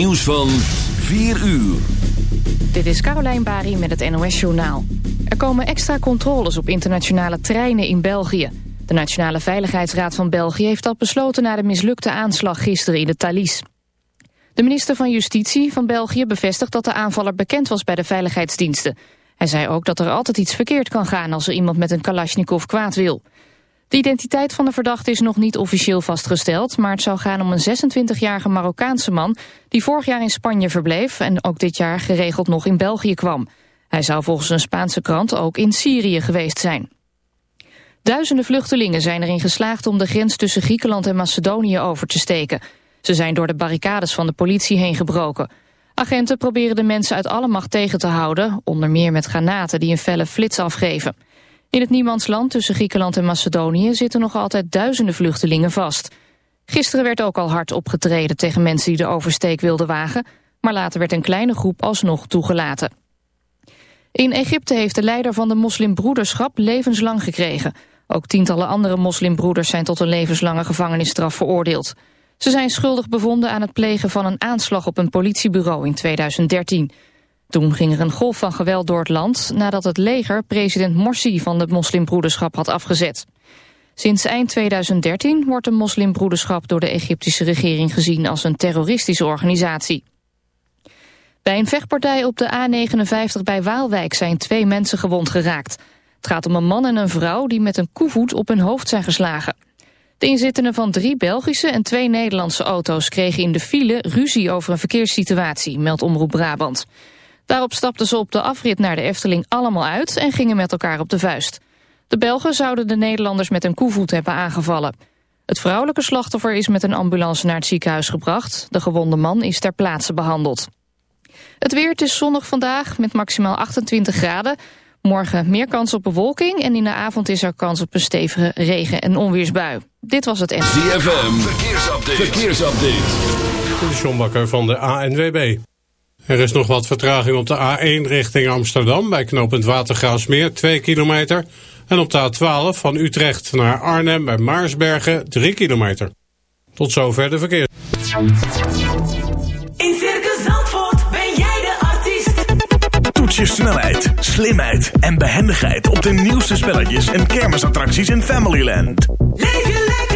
Nieuws van 4 uur. Dit is Carolijn Bari met het NOS Journaal. Er komen extra controles op internationale treinen in België. De Nationale Veiligheidsraad van België heeft dat besloten... na de mislukte aanslag gisteren in de Thalys. De minister van Justitie van België bevestigt dat de aanvaller bekend was bij de veiligheidsdiensten. Hij zei ook dat er altijd iets verkeerd kan gaan als er iemand met een kalasjnikov kwaad wil. De identiteit van de verdachte is nog niet officieel vastgesteld... maar het zou gaan om een 26-jarige Marokkaanse man... die vorig jaar in Spanje verbleef en ook dit jaar geregeld nog in België kwam. Hij zou volgens een Spaanse krant ook in Syrië geweest zijn. Duizenden vluchtelingen zijn erin geslaagd om de grens tussen Griekenland en Macedonië over te steken. Ze zijn door de barricades van de politie heen gebroken. Agenten proberen de mensen uit alle macht tegen te houden, onder meer met granaten die een felle flits afgeven. In het niemandsland tussen Griekenland en Macedonië zitten nog altijd duizenden vluchtelingen vast. Gisteren werd ook al hard opgetreden tegen mensen die de oversteek wilden wagen, maar later werd een kleine groep alsnog toegelaten. In Egypte heeft de leider van de moslimbroederschap levenslang gekregen. Ook tientallen andere moslimbroeders zijn tot een levenslange gevangenisstraf veroordeeld. Ze zijn schuldig bevonden aan het plegen van een aanslag op een politiebureau in 2013. Toen ging er een golf van geweld door het land nadat het leger president Morsi van de moslimbroederschap had afgezet. Sinds eind 2013 wordt de moslimbroederschap door de Egyptische regering gezien als een terroristische organisatie. Bij een vechtpartij op de A59 bij Waalwijk zijn twee mensen gewond geraakt. Het gaat om een man en een vrouw die met een koevoet op hun hoofd zijn geslagen. De inzittenden van drie Belgische en twee Nederlandse auto's kregen in de file ruzie over een verkeerssituatie, meldt Omroep Brabant. Daarop stapten ze op de afrit naar de Efteling allemaal uit en gingen met elkaar op de vuist. De Belgen zouden de Nederlanders met een koevoet hebben aangevallen. Het vrouwelijke slachtoffer is met een ambulance naar het ziekenhuis gebracht. De gewonde man is ter plaatse behandeld. Het weer, het is zonnig vandaag met maximaal 28 graden. Morgen meer kans op bewolking en in de avond is er kans op een stevige regen- en onweersbui. Dit was het NVM. Verkeersupdate. verkeersupdate. De John Bakker van de ANWB. Er is nog wat vertraging op de A1 richting Amsterdam... bij knooppunt Watergraafsmeer, 2 kilometer. En op de A12 van Utrecht naar Arnhem bij Maarsbergen, 3 kilometer. Tot zover de verkeer. In Circus Zandvoort ben jij de artiest. Toets je snelheid, slimheid en behendigheid... op de nieuwste spelletjes en kermisattracties in Familyland. Leef je lekker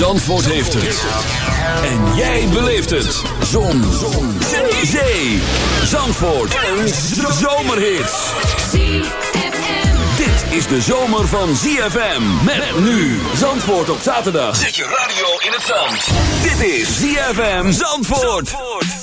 Zandvoort heeft het. En jij beleeft het. Zon. Zon. Zee. Zandvoort. Een zomerhit is de zomer van ZFM. Met, nu Zandvoort op zaterdag. Zet je radio in het zand. Dit is ZFM Zandvoort. So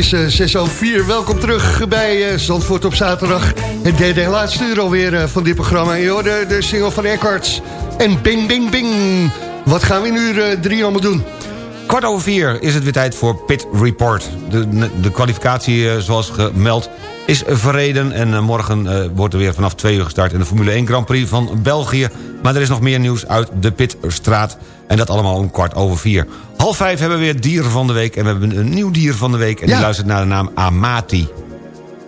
is eh 6 over 4. Welkom terug bij eh, Zandvoort op zaterdag. Het derde en laatste uur alweer eh, van dit programma. En de single van Eckhart. En bing, bing, bing. Wat gaan we in uur drie allemaal doen? Kwart over vier is het weer tijd voor Pit Report. De, de kwalificatie, zoals gemeld, is verreden. En morgen wordt er weer vanaf twee uur gestart... in de Formule 1 Grand Prix van België. Maar er is nog meer nieuws uit de Pitstraat. En dat allemaal om kwart over vier. Half vijf hebben we weer dier van de week. En we hebben een nieuw dier van de week. En Ja. die luistert naar de naam Amati.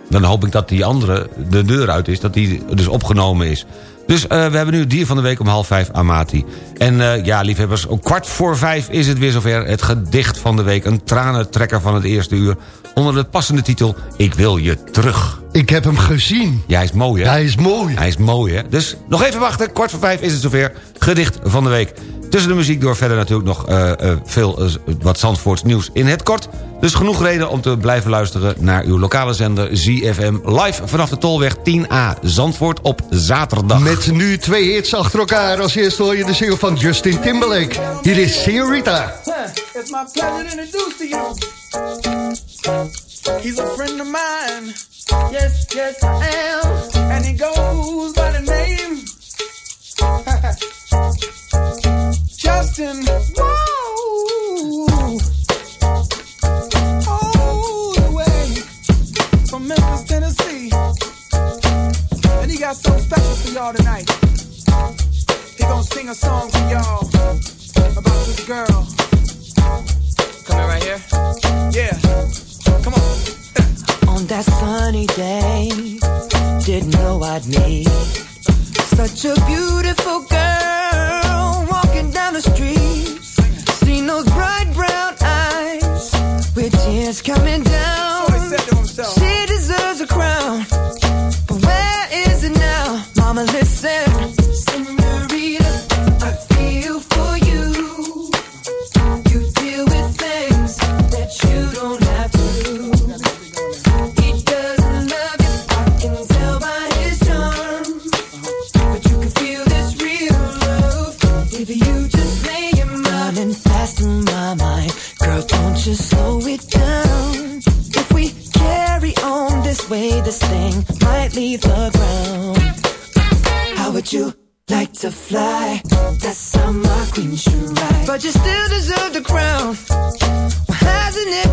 Dan hoop ik dat die andere de deur uit is. Dat die dus opgenomen is. Dus eh, we hebben nu het dier van de week om half vijf, Amati. En eh, ja, liefhebbers, om kwart voor vijf is het weer zover. Het gedicht van de week. Een tranentrekker van het eerste uur. Onder de passende titel Ik wil je terug. Ik heb hem gezien. Ja, hij is mooi, hè? Hij is mooi. Hij is mooi, hè? Dus nog even wachten. Kwart voor vijf is het zover. Gedicht van de week. Tussen de muziek door verder natuurlijk nog eh, veel wat Zandvoorts nieuws in het kort. Dus genoeg reden om te blijven luisteren naar uw lokale zender ZFM. Live vanaf de Tolweg 10A. Zandvoort op zaterdag. Met nu twee hits achter elkaar. Als eerste hoor je de single van Justin Timberlake. Hier is Senorita. It's my pleasure to introduce to you. He's a friend of mine. Yes, yes, I am. And he goes by the name Justin. Got something special for y'all tonight. He gonna sing a song for y'all about this girl. Coming right here? Yeah. Come on. On that sunny day, didn't know I'd meet such a beautiful girl walking down the street. Seen those bright brown eyes with tears coming down. Leave the ground. How would you like to fly? That's how my queen should ride. But you still deserve the crown. Why hasn't it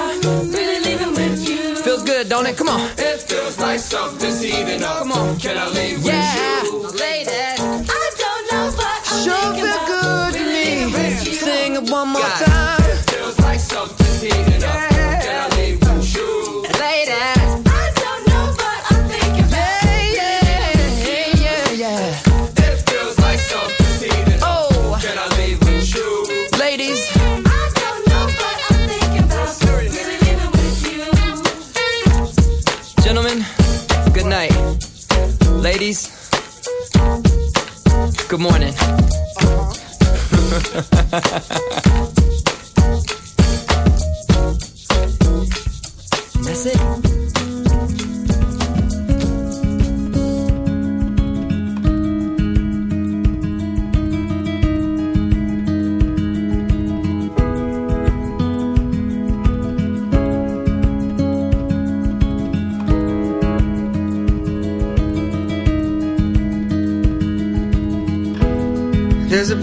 don't it? Come on. It feels like something's heating up. Come on. Can I leave yeah. with you? Good morning. That's uh-huh.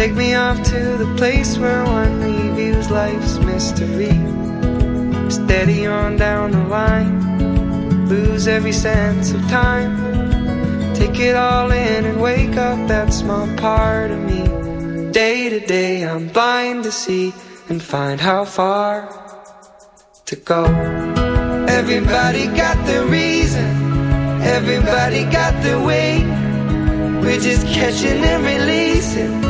Take me off to the place where one reviews life's mystery. Steady on down the line, lose every sense of time. Take it all in and wake up that small part of me. Day to day, I'm blind to see and find how far to go. Everybody got their reason, everybody got their way. We're just catching and releasing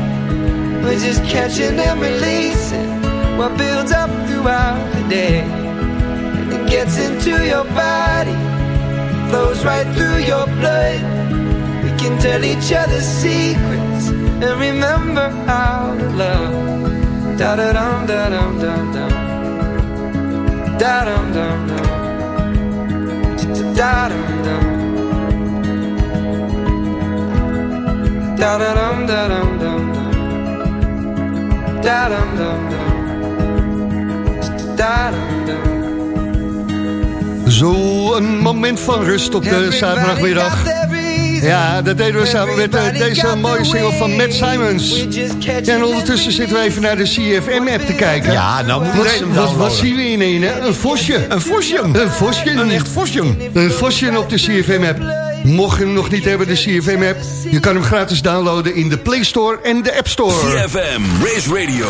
We're just catching and releasing what builds up throughout the day. And it gets into your body, flows right through your blood. We can tell each other secrets and remember how to love. Da da dum da dum dum dum. Da dum dum dum. Da dum dum. Da da dum da dum dum dum. Da dum dum dum. Da dum dum. Zo een moment van rust op de zaterdagmiddag. Ja, dat deden we samen met eh, deze mooie single van Matt Simons. Ja, en ondertussen zitten we even naar de CFM-app te kijken. Ja, nou moet wat, wat, wat zien we in een? Een vosje. Een vosje. Een vosje. Een echt vosje. Een vosje op de CFM-app. Mocht je hem nog niet hebben, de CFM-app... je kan hem gratis downloaden in de Play Store en de App Store. CFM, Race Radio,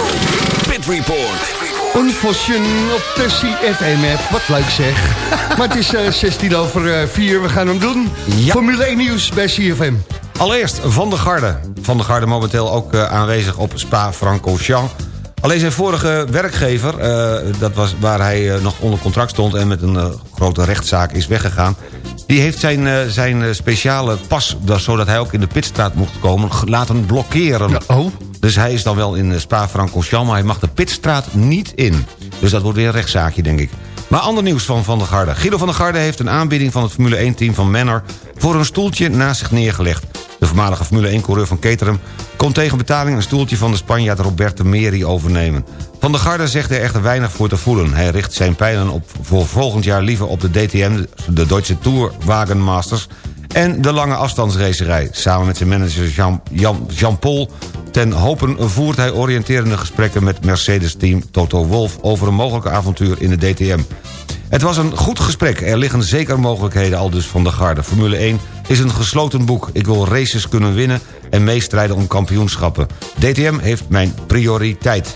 Pit Report. Een vosje op de CFM-app. Wat leuk zeg. maar het is eh, 16 over 4, we gaan hem doen. Formule 1 nieuws bij CFM. Allereerst Van der Garde. Van der Garde momenteel ook eh, aanwezig op Spa-Francorchamps. Alleen zijn vorige werkgever, eh, dat was waar hij eh, nog onder contract stond... en met een eh, grote rechtszaak is weggegaan... die heeft zijn, eh, zijn eh, speciale pas, dat- zodat hij ook in de pitstraat mocht komen... laten blokkeren. oh. Dus hij is dan wel in eh, Spa-Francorchamps... maar hij mag de pitstraat niet in. Dus dat wordt weer een rechtszaakje, denk ik. Maar ander nieuws van Van der Garde. Guido van der Garde heeft een aanbieding van het Formule 1-team van Manor... voor een stoeltje naast zich neergelegd. De voormalige Formule 1-coureur van Caterham... kon tegen betaling een stoeltje van de Spanjaard Roberto Meri overnemen. Van der Garde zegt er echter weinig voor te voelen. Hij richt zijn pijlen op voor volgend jaar liever op de DTM... de Deutsche Tourwagen Masters... en de lange afstandsracerij. Samen met zijn manager Jean- Jean-Paul ten hopen voert hij oriënterende gesprekken... met Mercedes-team Toto Wolff over een mogelijke avontuur in de DTM. Het was een goed gesprek. Er liggen zeker mogelijkheden al dus van de garde. Formule 1 is een gesloten boek. Ik wil races kunnen winnen en meestrijden om kampioenschappen. DTM heeft mijn prioriteit.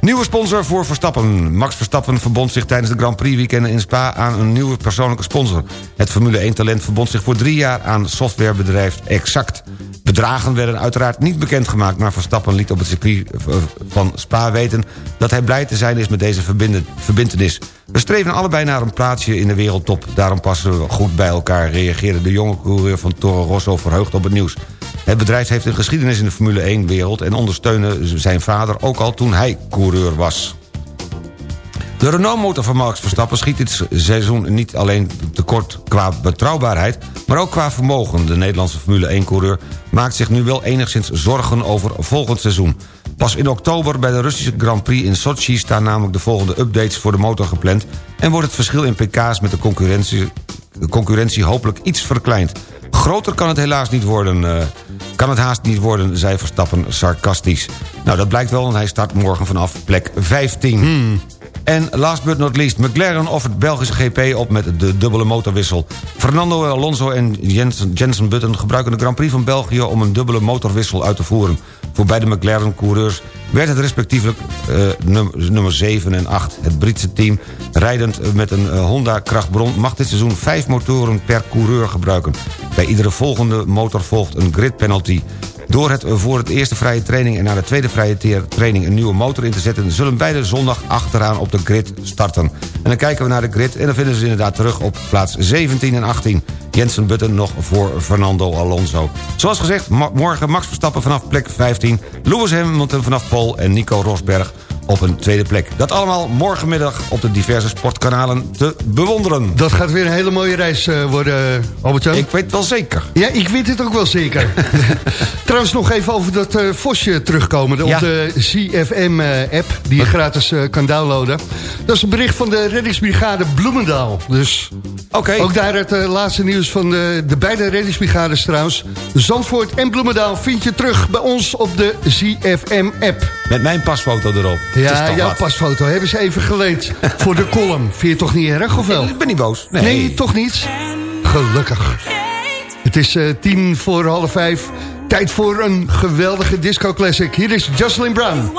Nieuwe sponsor voor Verstappen. Max Verstappen verbond zich tijdens de Grand Prix weekenden in Spa... aan een nieuwe persoonlijke sponsor. Het Formule 1-talent verbond zich voor drie jaar aan softwarebedrijf Exact. Bedragen werden uiteraard niet bekendgemaakt... maar Verstappen liet op het circuit eh, van Spa weten... dat hij blij te zijn is met deze verbinden- verbintenis. We streven allebei naar een plaatsje in de wereldtop. Daarom passen we goed bij elkaar... reageerde de jonge coureur van Toro Rosso verheugd op het nieuws. Het bedrijf heeft een geschiedenis in de Formule 1-wereld... en ondersteunde zijn vader ook al toen hij coureur was. De Renault-motor van Max Verstappen schiet dit seizoen niet alleen tekort qua betrouwbaarheid... maar ook qua vermogen. De Nederlandse Formule 1-coureur maakt zich nu wel enigszins zorgen over volgend seizoen. Pas in oktober bij de Russische Grand Prix in Sochi... staan namelijk de volgende updates voor de motor gepland... en wordt het verschil in pk's met de concurrentie, de concurrentie hopelijk iets verkleind. Groter kan het helaas niet worden, eh, kan het haast niet worden, zei Verstappen sarcastisch. Nou, dat blijkt wel, want hij start morgen vanaf plek 15. En last but not least, McLaren offert Belgische GP op met de dubbele motorwissel. Fernando Alonso en Jensen, Jensen Button gebruiken de Grand Prix van België... om een dubbele motorwissel uit te voeren. Voor beide McLaren-coureurs werd het respectievelijk eh, num- nummer 7 en 8. Het Britse team, rijdend met een eh, Honda-krachtbron... mag dit seizoen vijf motoren per coureur gebruiken. Bij iedere volgende motor volgt een grid penalty. Door het voor het eerste vrije training en na de tweede vrije training een nieuwe motor in te zetten... zullen beide zondag achteraan op de grid starten. En dan kijken we naar de grid en dan vinden ze inderdaad terug op plaats 17 en 18. Jensen Button nog voor Fernando Alonso. Zoals gezegd, morgen Max Verstappen vanaf plek 15... Lewis Hamilton vanaf Pol en Nico Rosberg op een tweede plek. Dat allemaal morgenmiddag op de diverse sportkanalen te bewonderen. Dat gaat weer een hele mooie reis eh, worden, Albert-Jan. Ik weet wel zeker. Ja, ik weet het ook wel zeker. Trouwens nog even over dat eh, Vosje terugkomen. Ja. Op de CFM-app, die je gratis eh, kan downloaden. Dat is een bericht van de reddingsbrigade Bloemendaal. Dus Oké. ook daar het eh, laatste nieuws van de, de beide reddingsbrigades trouwens. Zandvoort en Bloemendaal vind je terug bij ons op de CFM-app. Met mijn pasfoto erop. Ja, jouw wat. pasfoto hebben ze even geleend voor de column. Vind je het toch niet erg, of wel? Ik ben niet boos. Nee. Nee, toch niet? Gelukkig. Het is eh, tien voor half vijf. Tijd voor een geweldige disco classic. Hier is Jocelyn Brown.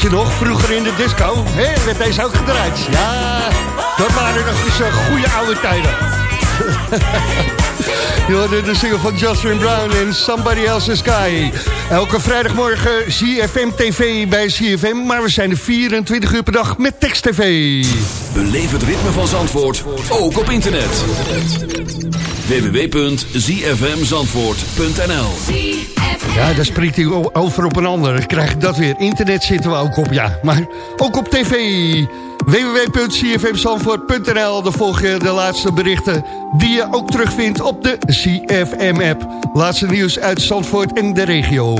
Je nog, vroeger in de disco, hè, werd deze ook gedraaid. Ja, dat waren nog eens eh, goede oude tijden. Je hoorde de single van Justin Brown en Somebody Else's Sky. Elke vrijdagmorgen CFM TV bij CFM, maar we zijn er 24 uur per dag met tekst TV. Beleef het ritme van Zandvoort, ook op internet. www.zfmzandvoort.nl Ja, daar spreekt hij over op een ander. Dan krijg dat weer. Internet zitten we ook op, ja. Maar ook op tv. www.cfmzandvoort.nl Daar volg je de laatste berichten die je ook terugvindt op de CFM-app. Laatste nieuws uit Zandvoort en de regio.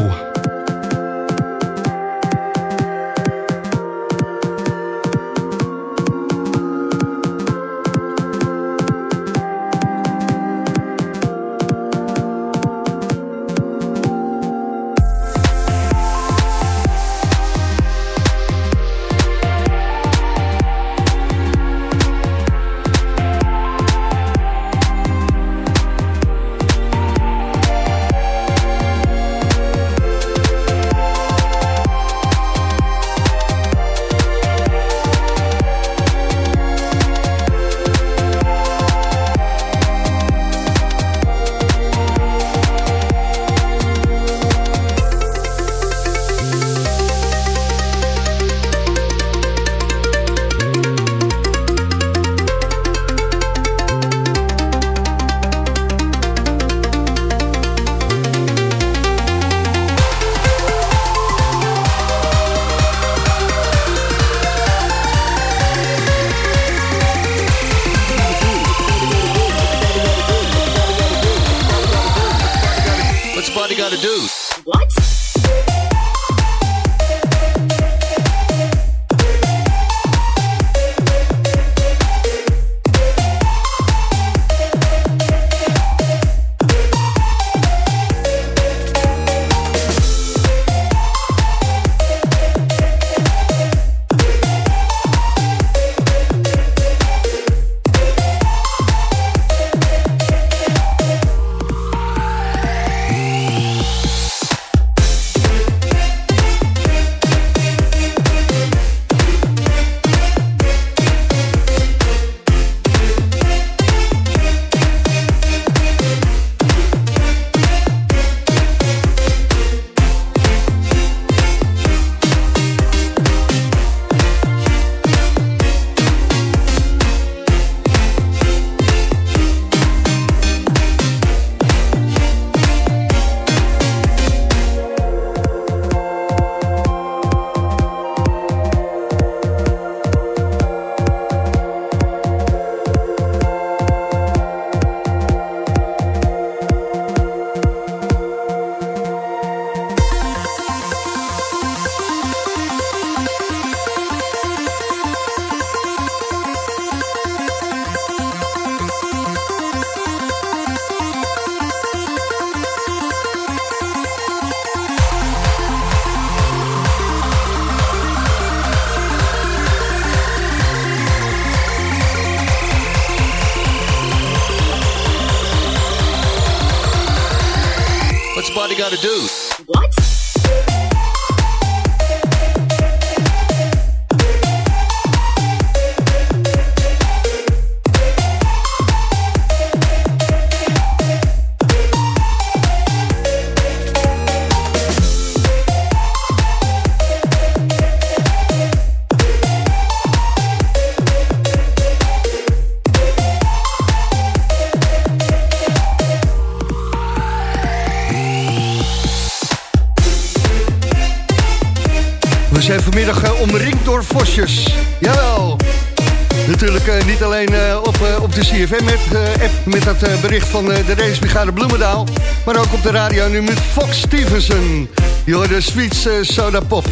Eh, op de CFM-app met dat eh, bericht van eh, de racebrigade Bloemendaal... maar ook op de radio nu met Fox Stevenson. Je de Sweets eh, Soda Pop.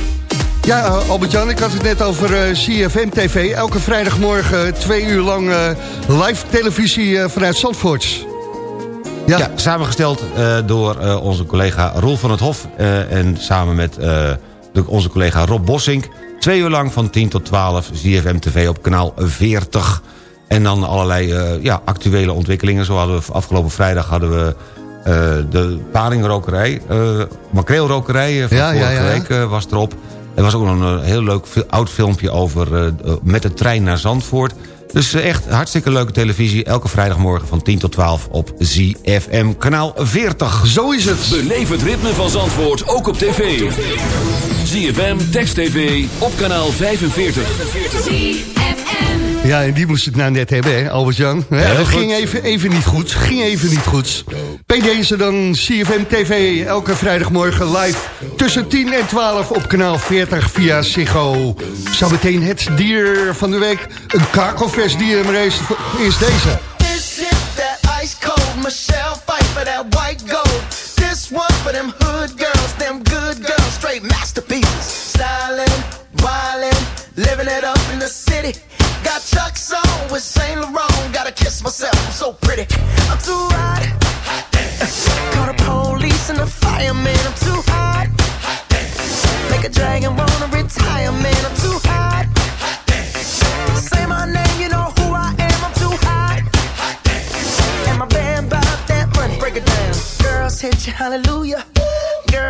Ja, eh, Albert-Jan, ik had het net over eh, CFM-TV. Elke vrijdagmorgen eh, twee uur lang eh, live televisie eh, vanuit Zandvoort. Ja, samengesteld eh, door eh, onze collega Roel van het Hof... eh, en samen met eh, de- onze collega Rob Bossink... twee uur lang van 10 tot 12 ZFM TV op kanaal 40. En dan allerlei eh, ja, actuele ontwikkelingen. Zo hadden we afgelopen vrijdag hadden we... eh, de palingrokerij, eh makreelrokerij van Ja, vorige ja. week eh, was erop. Er was ook nog een heel leuk oud filmpje over met de trein naar Zandvoort. Dus echt hartstikke leuke televisie. Elke vrijdagmorgen van 10 tot 12 op ZFM kanaal 40. Zo is het. Beleef het ritme van Zandvoort ook op tv. ZFM, Text TV, op kanaal 45. Ja, en die moest het nou net hebben, hè, Albert-Jan. Ja, Heel dat goed. ging even, even niet goed. Ging even niet goed. Bij deze dan CFM TV, elke vrijdagmorgen live... tussen 10 en 12 op kanaal 40 via Ziggo. Zometeen het dier van de week. Een kakelvers dier, maar eerst, eerst deze. This is that ice cold Michelle fight for that white gold. This one for them hood girls, them good girls, straight masterpieces. Stylin', wildin', living it up in the city. Got Chuck's on with Saint Laurent. Gotta kiss myself, I'm so pretty. I'm too hot. hot Call the police and the fireman. I'm too hot. hot Make a dragon wanna retire, man. I'm too hot. Say my name, you know who I am. I'm too hot. And my band that money. Break it down. Girls hit you, hallelujah.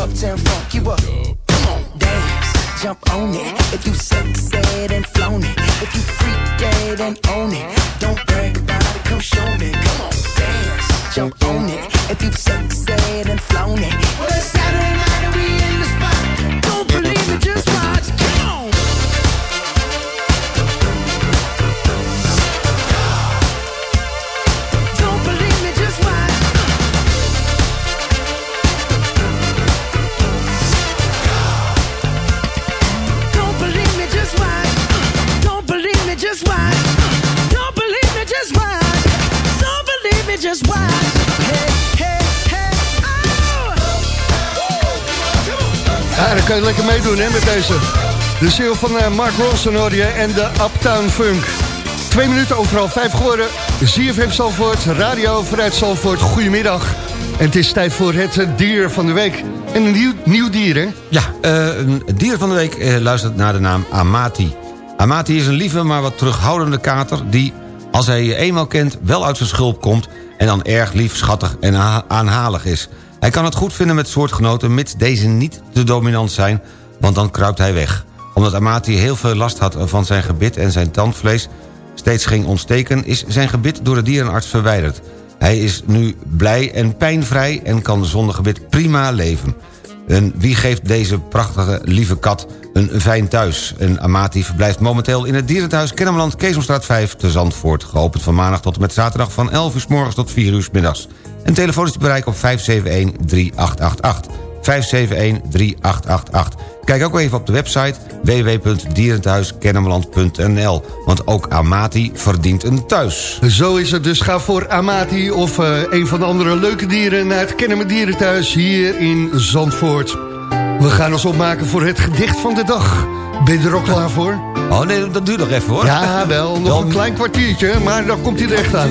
Uptown, funk you up. Come on, dance, jump on it. If you succeed and flown it. If you freak dead and own it. Don't brag about it, come show me. Come on, dance, jump on it. If you've sexed and flown it. Well, it's Saturday night Ja, dan kan je lekker meedoen hè, met deze. De ziel van eh, Mark Ronson hoor je en de Uptown Funk. Twee minuten overal vijf geworden. ZFM Zalvoort, radio vanuit Zalvoort. Goedemiddag. En het is tijd voor het eh, dier van de week. En een nieuw, nieuw dier hè? Ja, eh, een dier van de week luistert naar de naam Amati. Amati is een lieve, maar wat terughoudende kater... die, als hij je eenmaal kent, wel uit zijn schulp komt... en dan erg lief, schattig en aanhalig is. Hij kan het goed vinden met soortgenoten... mits deze niet te dominant zijn, want dan kruipt hij weg. Omdat Amati heel veel last had van zijn gebit en zijn tandvlees... steeds ging ontsteken, is zijn gebit door de dierenarts verwijderd. Hij is nu blij en pijnvrij en kan zonder gebit prima leven. En wie geeft deze prachtige, lieve kat een fijn thuis? En Amati verblijft momenteel in het dierenthuis Kennemerland... Keesomstraat 5 te Zandvoort. Geopend van maandag tot en met zaterdag van 11 uur s morgens tot 4 uur s middags. En telefoon is te bereiken op 571-3888. 571-3888. Kijk ook even op de website www.dierenthuiskennemerland.nl. Want ook Amati verdient een thuis. Zo is het dus. Ga voor Amati of eh, een van de andere leuke dieren... naar het Kennemer Dierenthuis hier in Zandvoort. We gaan ons opmaken voor het gedicht van de dag. Ben je er ook klaar voor? Oh nee, dat duurt nog even hoor. Ja, wel. Nog een klein kwartiertje, maar dan komt hij er echt aan.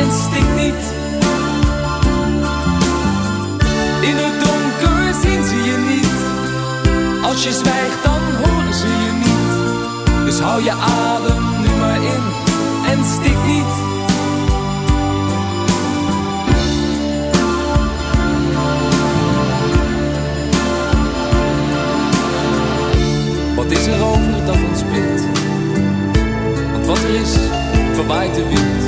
en stik niet. In het donker zien ze je niet. Als je zwijgt dan horen ze je niet. Dus hou je adem nu maar in en stik niet. Wat is er over dat ons? Want wat er is, verwaait de wind.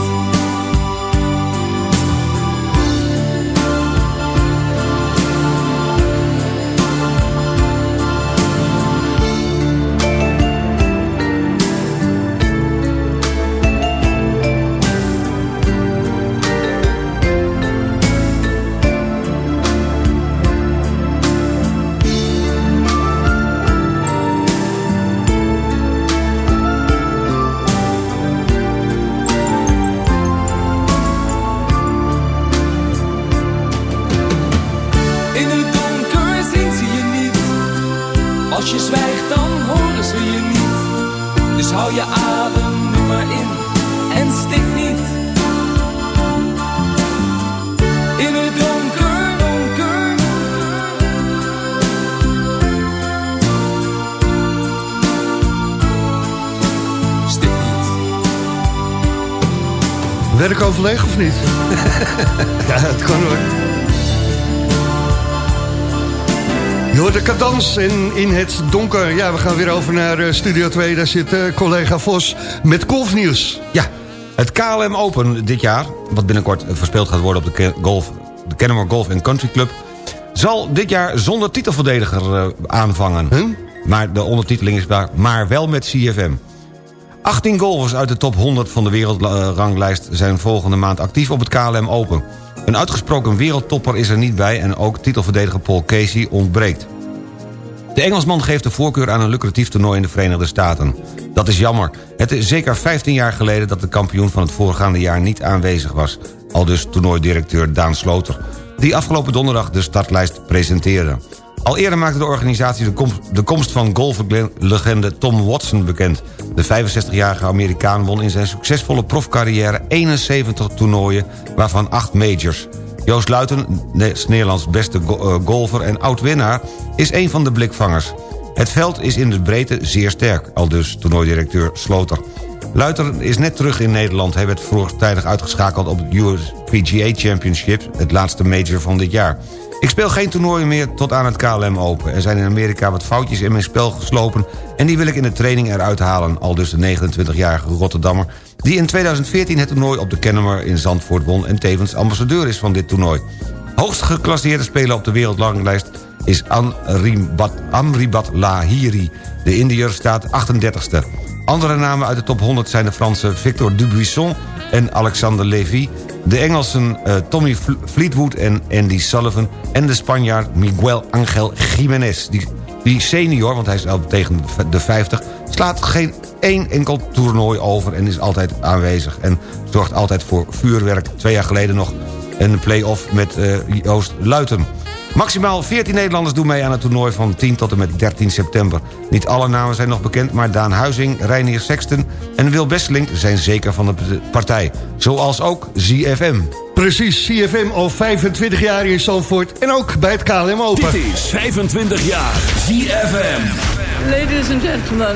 Werkoverleg of niet? ja, het kan hoor. Je hoort de cadans en in het donker. Ja, we gaan weer over naar eh, Studio 2. Daar zit eh, collega Vos met golfnieuws. Ja, Het KLM Open dit jaar, wat binnenkort verspeeld gaat worden... op de, golf, de Kennemer Golf Country Club... zal dit jaar zonder titelverdediger eh, aanvangen. Maar de ondertiteling is waar, maar wel met CFM. 18 golfers uit de top 100 van de wereldranglijst... zijn volgende maand actief op het KLM Open. Een uitgesproken wereldtopper is er niet bij... en ook titelverdediger Paul Casey ontbreekt. De Engelsman geeft de voorkeur aan een lucratief toernooi in de Verenigde Staten. Dat is jammer. Het is zeker 15 jaar geleden dat de kampioen van het voorgaande jaar niet aanwezig was. Al dus toernooidirecteur Daan Sloter. Die afgelopen donderdag de startlijst presenteerde. Al eerder maakte de organisatie de komst, de komst van golflegende Tom Watson bekend. De 65-jarige Amerikaan won in zijn succesvolle profcarrière 71 toernooien, waarvan 8 majors. Joost Luiten, de Nederlands beste eh, golfer en oud-winnaar... is een van de blikvangers. Het veld is in de breedte zeer sterk, al dus toernooidirecteur Sloter. Luiter is net terug in Nederland. Hij werd vroegtijdig uitgeschakeld op het USPGA Championship... het laatste major van dit jaar. Ik speel geen toernooien meer tot aan het KLM Open. Er zijn in Amerika wat foutjes in mijn spel geslopen... en die wil ik in de training eruit halen. Al dus de 29-jarige Rotterdammer... die in 2014 het toernooi op de Kennemer in Zandvoort won... en tevens ambassadeur is van dit toernooi. Hoogst geclasseerde speler op de wereldranglijst is Amribat Lahiri. De Indiër staat 38ste. Andere namen uit de top 100 zijn de Franse Victor Dubuisson en Alexander Levy... de Engelsen eh, Tommy Fle- Fleetwood en Andy Sullivan... en de Spanjaard Miguel Angel Jiménez. Die, die senior, want hij is al tegen de 50... slaat geen één enkel toernooi over en is altijd aanwezig... en zorgt altijd voor vuurwerk. Twee jaar geleden nog een play-off met eh, Joost Luiten. Maximaal 14 Nederlanders doen mee aan het toernooi van 10 tot en met 13 september. Niet alle namen zijn nog bekend, maar Daan Huizing, Reinier Sexton en Wil Besselink zijn zeker van de partij. Zoals ook ZFM. Precies, CFM al 25 jaar in Zandvoort en ook bij het KLM Open. Dit is 25 jaar ZFM. Ladies and gentlemen,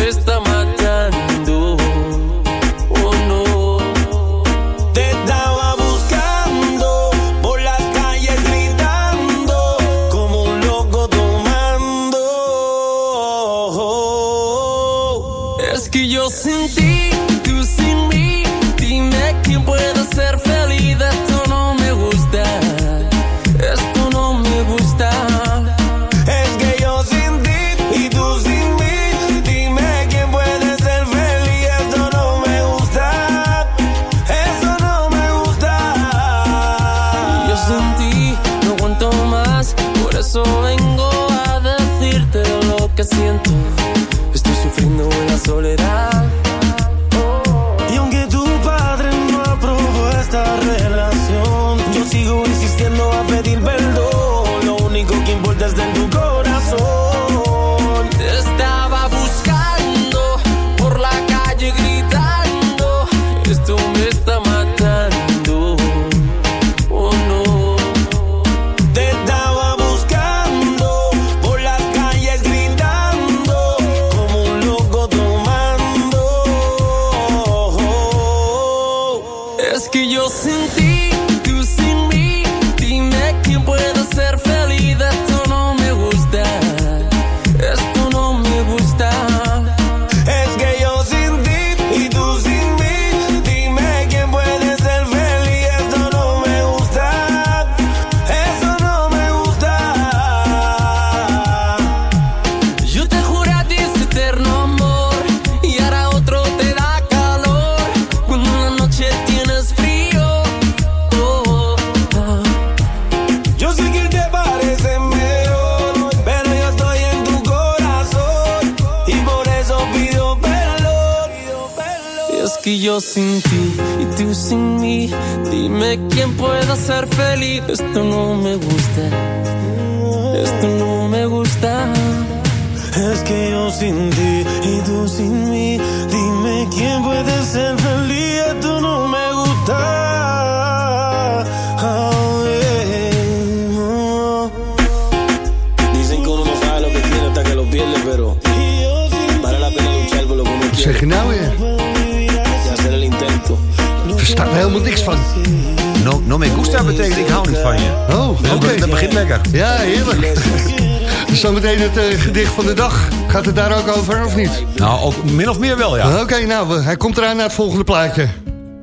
of niet? Nou, min of meer wel, ja. Oké, nou, hij komt eraan naar het volgende plaatje.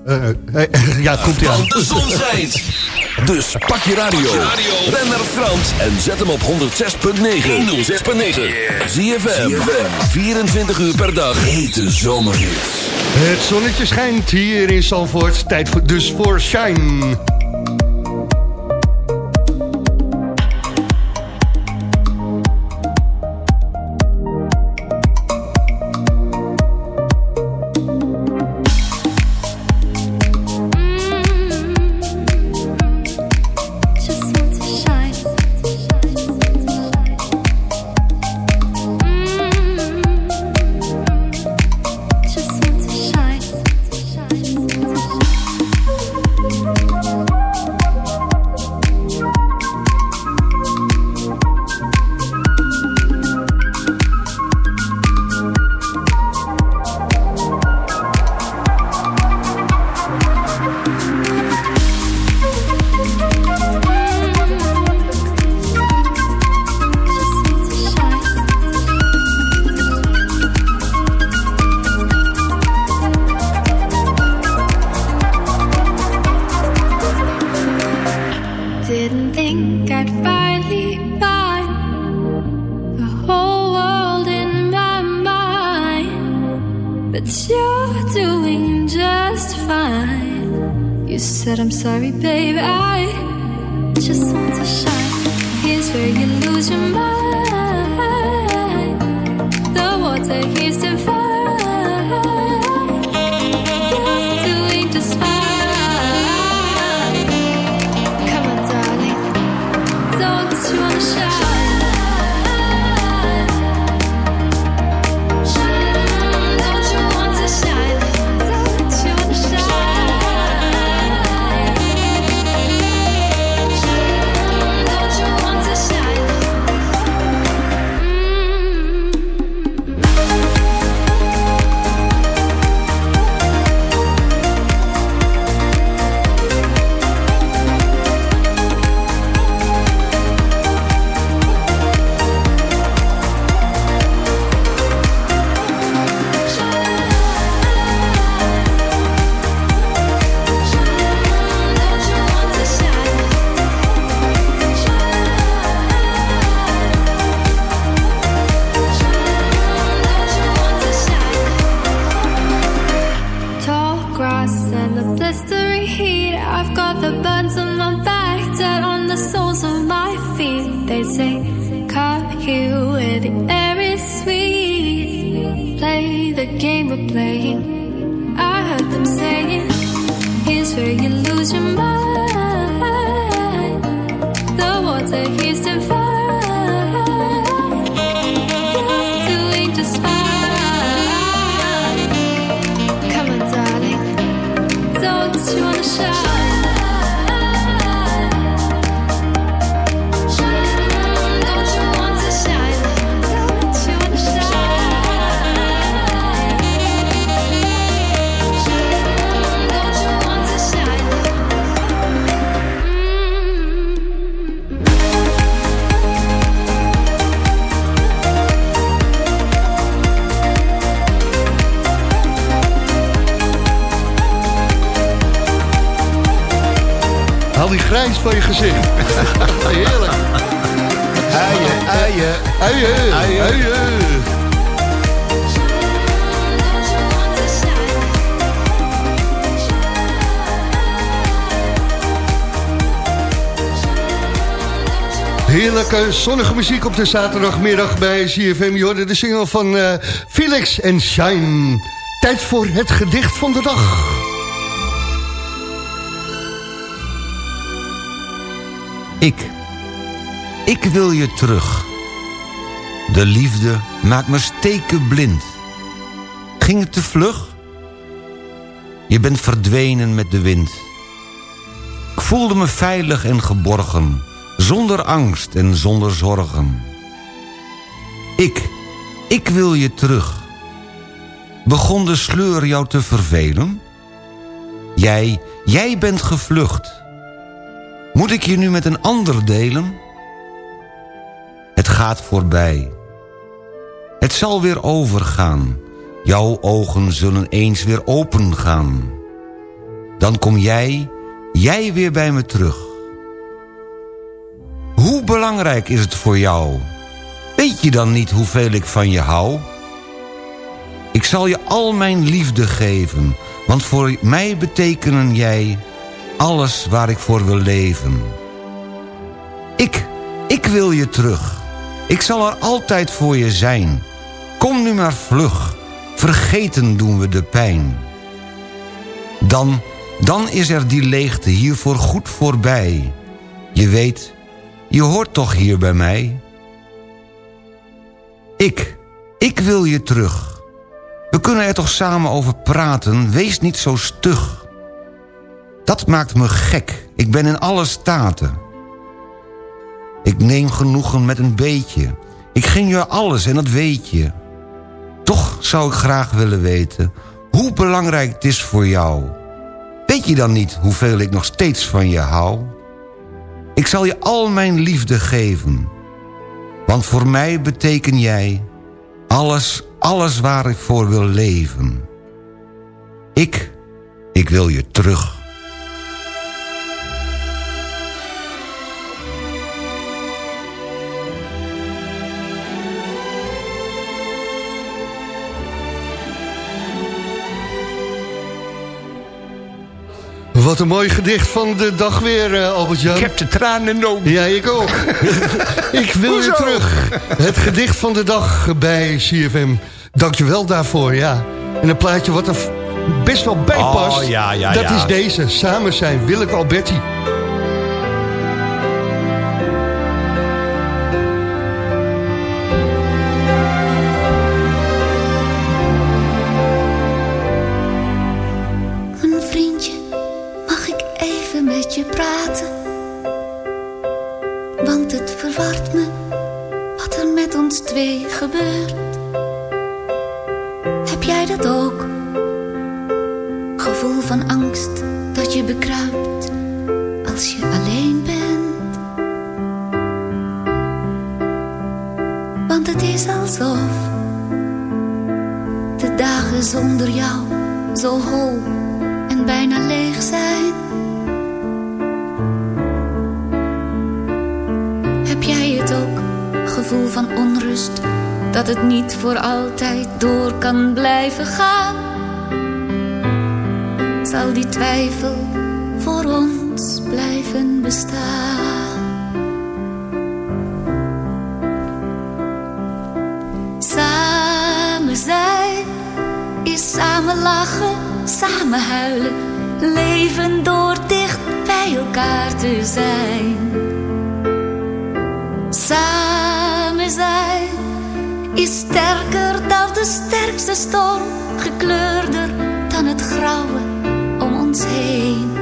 Uh, ja, het komt hij aan. de zon schijnt. Dus pak je radio. Ben naar Frans en zet hem op 106.9. 106.9. Zie je 24 uur per dag. Hete zomerhit. Het zonnetje schijnt hier in Zandvoort. Tijd voor, dus voor Shine. Heerlijke zonnige muziek op de zaterdagmiddag bij CFM. Je de single van eh, Felix en Shine. Tijd voor het gedicht van de dag. Ik. Ik wil je terug. De liefde maakt me steken blind. Ging het te vlug? Je bent verdwenen met de wind. Ik voelde me veilig en geborgen zonder angst en zonder zorgen. Ik, ik wil je terug. Begon de sleur jou te vervelen? Jij, jij bent gevlucht. Moet ik je nu met een ander delen? Het gaat voorbij. Het zal weer overgaan. Jouw ogen zullen eens weer open gaan. Dan kom jij, jij weer bij me terug. Belangrijk is het voor jou? Weet je dan niet hoeveel ik van je hou? Ik zal je al mijn liefde geven, want voor mij betekenen jij alles waar ik voor wil leven. Ik, ik wil je terug. Ik zal er altijd voor je zijn. Kom nu maar vlug, vergeten doen we de pijn. Dan, dan is er die leegte hier voor goed voorbij. Je weet, je hoort toch hier bij mij? Ik, ik wil je terug. We kunnen er toch samen over praten, wees niet zo stug. Dat maakt me gek, ik ben in alle staten. Ik neem genoegen met een beetje. Ik ging je alles en dat weet je. Toch zou ik graag willen weten hoe belangrijk het is voor jou. Weet je dan niet hoeveel ik nog steeds van je hou? Ik zal je al mijn liefde geven. Want voor mij beteken jij alles, alles waar ik voor wil leven. Ik, ik wil je terug. Wat een mooi gedicht van de dag weer, uh, Albert-Jan. Ik heb de tranen nodig. Ja, ik ook. ik wil Hoezo? je terug. Het gedicht van de dag bij CFM. Dankjewel daarvoor, ja. En een plaatje wat er best wel bij Oh, past. ja, ja, dat ja. is deze. Samen zijn, Willeke Alberti. Door kan blijven gaan? Zal die twijfel voor ons blijven bestaan? Samen zijn is samen lachen, samen huilen. Leven door dicht bij elkaar te zijn. Samen is sterker dan de sterkste storm. Gekleurder dan het grauwe om ons heen.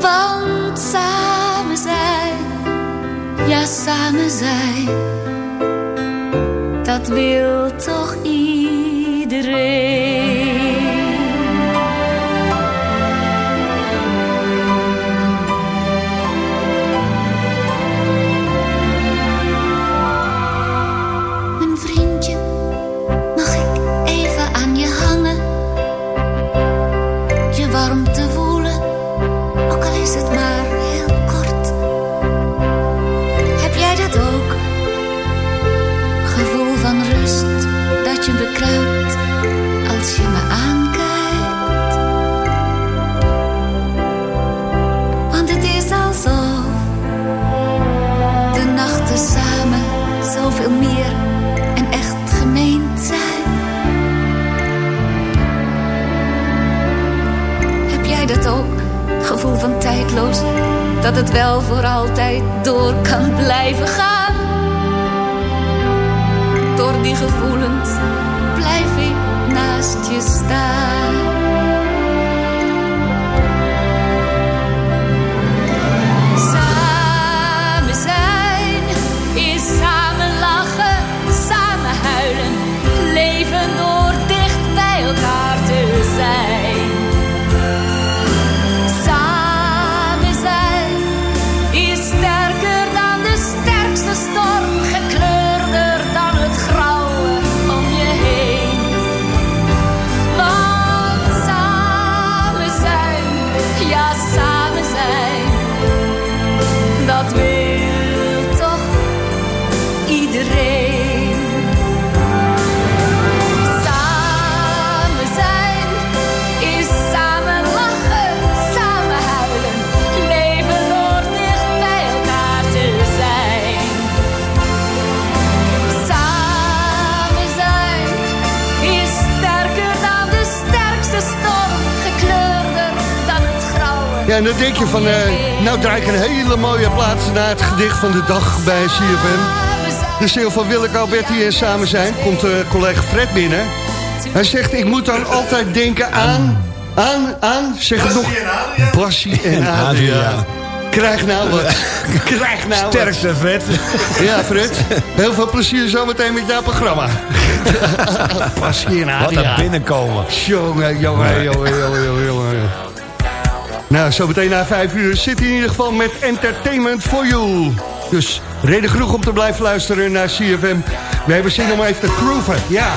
Want samen zijn, ja samen zijn dat wil toch iedereen. Ook al dat het wel voor altijd door kan blijven gaan. Door die gevoelens blijf ik naast je staan. En dan denk je van, eh, nou draai ik een hele mooie plaats na het gedicht van de dag bij CFM. De stil van Willeke Alberti en Samen zijn, komt uh, collega Fred binnen. Hij zegt, ik moet dan altijd denken aan, aan, aan, zeg het nog. Bassie en Adriaan. Krijg nou wat. Krijg nou wat. Sterkste, Fred. Ja, Fred. Heel veel plezier zometeen met jouw programma. Bassie en Wat Adriaan. een binnenkomen. Jongen, jongen, jongen, jongen, jongen. Nou, zo meteen na vijf uur zit hij in ieder geval met Entertainment for You. Dus reden genoeg om te blijven luisteren naar CFM. We hebben zin om even te groeven, ja.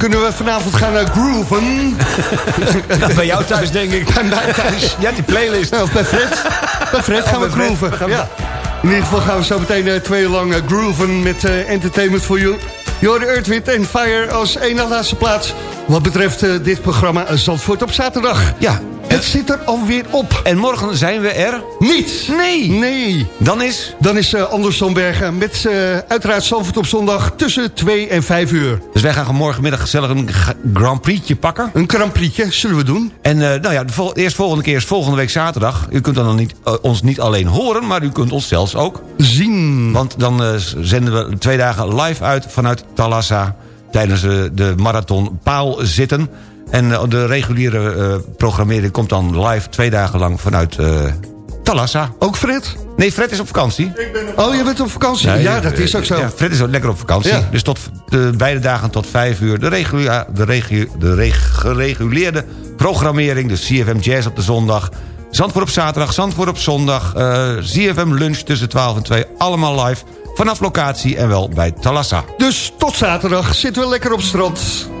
Kunnen we vanavond gaan uh, grooven? Bij jou thuis, denk ik. Bij mij thuis. Ja, die playlist. Nou, bij Fred. Bij Fred gaan we bij Fred. grooven. Ja. In ieder geval gaan we zo meteen eh, twee uur lang eh, grooven met Entertainment for You. Jorde Earth, Wind en Fire als één na laatste plaats. Wat betreft dit programma Zandvoort op zaterdag. Ja. Het zit er alweer op. En morgen zijn we er... Niet. Nee. Nee. Dan is... Dan is uh, Anders Stombergen met uh, uiteraard Zandvoort op zondag tussen 2 en 5 uur. Dus wij gaan morgenmiddag gezellig een Grand Prix'tje pakken. Een Grand Prix'tje, zullen we doen. En uh, nou ja, de vol eerst volgende keer is volgende week zaterdag. U kunt dan, dan niet, ons niet alleen horen, maar u kunt ons zelfs ook... Zien. Want dan zenden we twee dagen live uit vanuit Talassa... tijdens de marathon Paal zitten... En de reguliere uh, programmering komt dan live twee dagen lang vanuit uh, Talassa. Ook Fred? Nee, Fred is op vakantie. Ik ben oh, je bent op vakantie? Nee, ja, dat is ook zo. Ja, Fred is ook lekker op vakantie. Ja. Dus tot de beide dagen tot vijf uur de, regula de, regu de reg gereguleerde programmering. Dus CFM Jazz op de zondag. Zandvoort op zaterdag, Zandvoort op zondag. Uh, CFM lunch tussen 12 en 2. Allemaal live. Vanaf locatie en wel bij Talassa. Dus tot zaterdag zitten we lekker op strand.